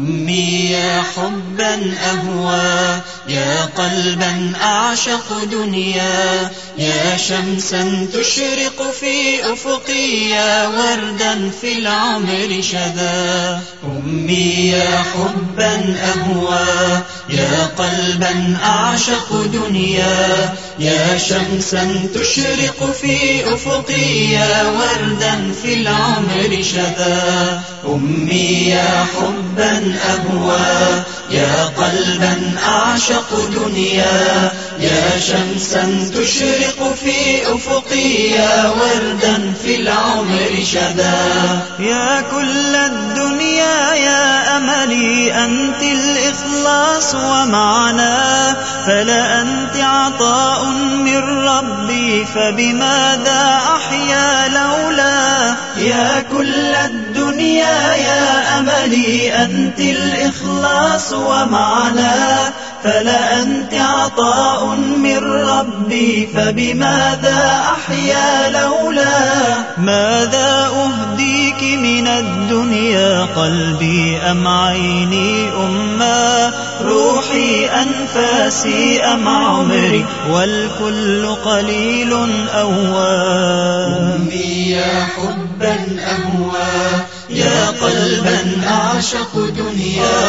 أمي يا حبا أهوى يا قلبا أعشق دنيا يا شمسا تشرق في أفقي يا وردا في العمر شذا أمي يا حبا أهوى يا قلبا أعشق دنيا يا شمسا تشرق في أفقي يا وردا في العمر شذا أمي يا حبا أهوى يا قلبا أعشق دنيا يا شمسا تشرق في أفقي يا وردا في العمر شذا يا كل الدنيا يا أملي أنت الإخلاص ومعنى فلا أنت عطاء من ربي فبماذا أحيا لولا؟ يا كل الدنيا يا أملي أنت الإخلاص ومعنى فلا أنت عطاء من ربي فبماذا أحيا لولا؟ ماذا أهديك من الدنيا؟ قلبي أم عيني أما؟ روحي أنفاسي أم عمري؟ والكل قليل أواه أمي يا حبا أهوى. يا قلبا أعشق دنيا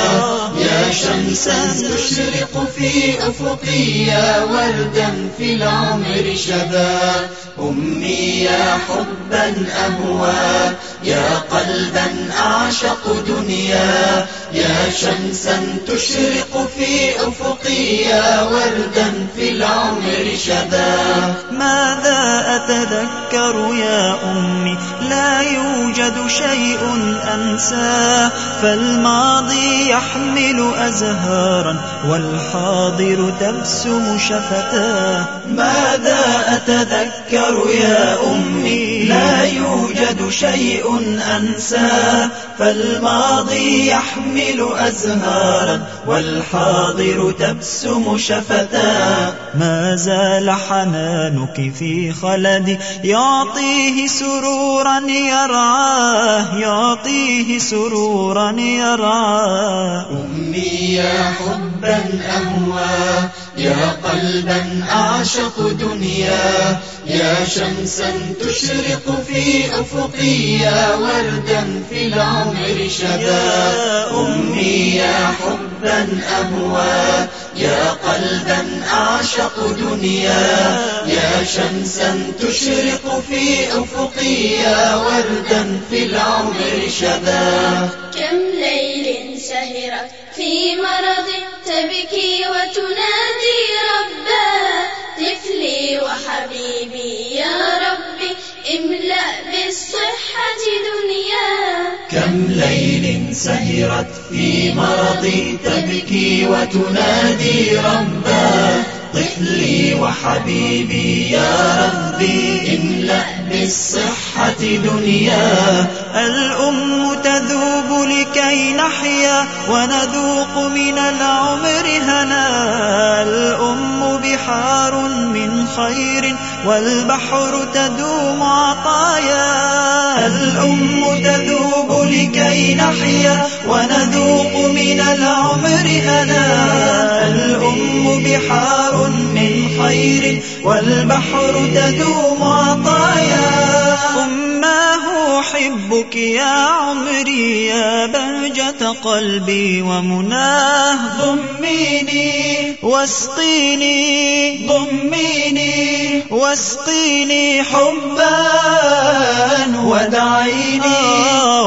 يا شمسا تشرق في أفقي يا وردا في العمر شذا أمي يا حبا أهوى يا قلبا أعشق دنيا. يا شمسا تشرق في أفقي يا وردا في العمر شذا ماذا أتذكر يا أمي؟ يوجد شيء أنساه فالماضي يحمل أزهارا والحاضر تبسم شفتاه. ماذا أتذكر يا أمي؟ لا يوجد شيء أنساه فالماضي يحمل أزهارا والحاضر تبسم شفتاه. ما زال حنانك في خلدي يعطيه سرورا يرعاه. يعطيه سرورا يرعاه أمي يا حبا أهوى يا قلبا أعشق دنيا يا شمسا تشرق في أفقي يا وردا في العمر شذا أمي. يا حبا أهوى يا قلبا أعشق دنيا. يا شمسا تشرق في أفقي يا وردا في العمر شذا كم ليل سهرت في مرض تبكي وتنادي ربا. طفلي وحبيبي يا ربي املأ بالصحة دنيا. سهرت في مرضي تبكي وتنادي ربا طفلي وحبيبي يا ربي املأ بالصحة دنيا. الأم تذوب لكي نحيا ونذوق من العمر هنا. الأم بحار من خير والبحر تدوم عطايا. الأم تذوب لكي نحيا ونذوق من العمر هنا الأم بحار من خير والبحر تدوم عطايا. أحبك يا عمري يا بهجة قلبي ومناه ضميني واسقيني ضميني واسقيني حبا ودعيني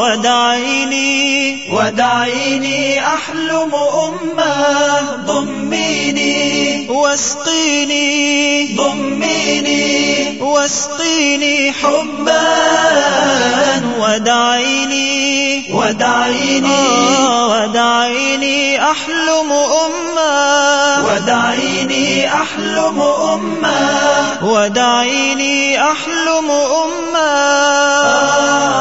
ودعيني ودعيني أحلم أمة ضميني واسقيني ضميني واسقيني حبا ودعيني ودعيني آه ودعيني أحلم أمة ودعيني أحلم أمة ودعيني أحلم أمة آه.